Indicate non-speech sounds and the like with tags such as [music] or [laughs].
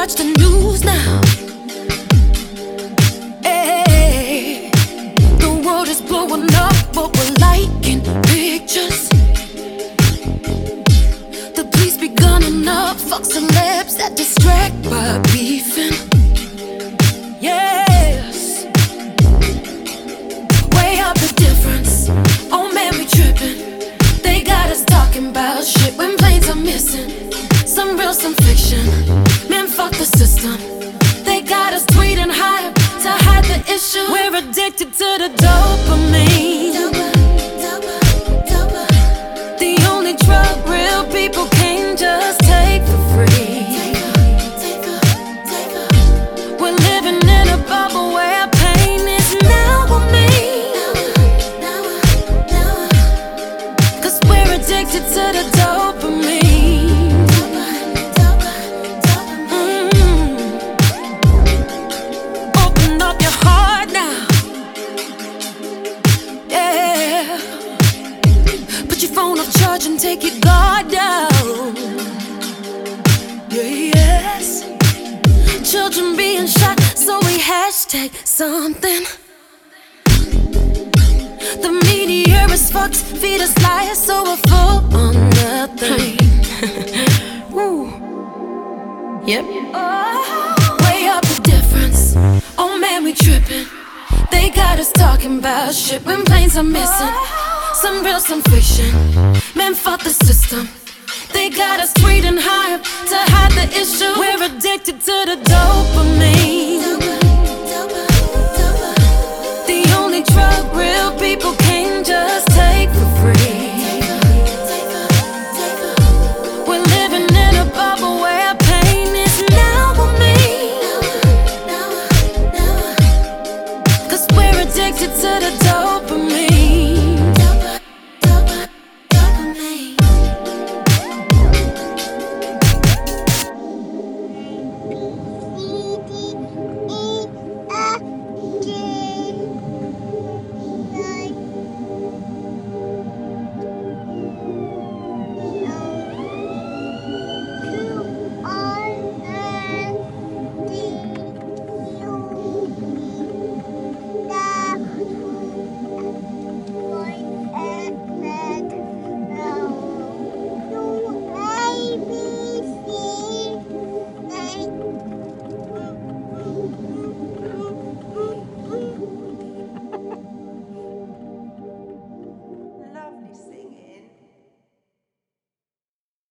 watch the news now. Hey, the world is blowing up, but we're liking pictures. The police be gunning up, fuck celebs that distract by beefing. Man, fuck the system. They got us tweeting hype to hide the issue. We're addicted to the dopamine. The only drug real people can just take for free. We're living phone and take your guard down. Yeah, yes. Children being shot, so we hashtag something. The media is fucked, feed us lies, so we're full on nothing. [laughs] Woo. Yep. Oh, way up the difference. Oh man, we tripping. They got us talking about shit when planes are missing. Some real, some fiction. Man, fuck the system. They got us tweeting hype to hide the issue. We're addicted to the dopamine.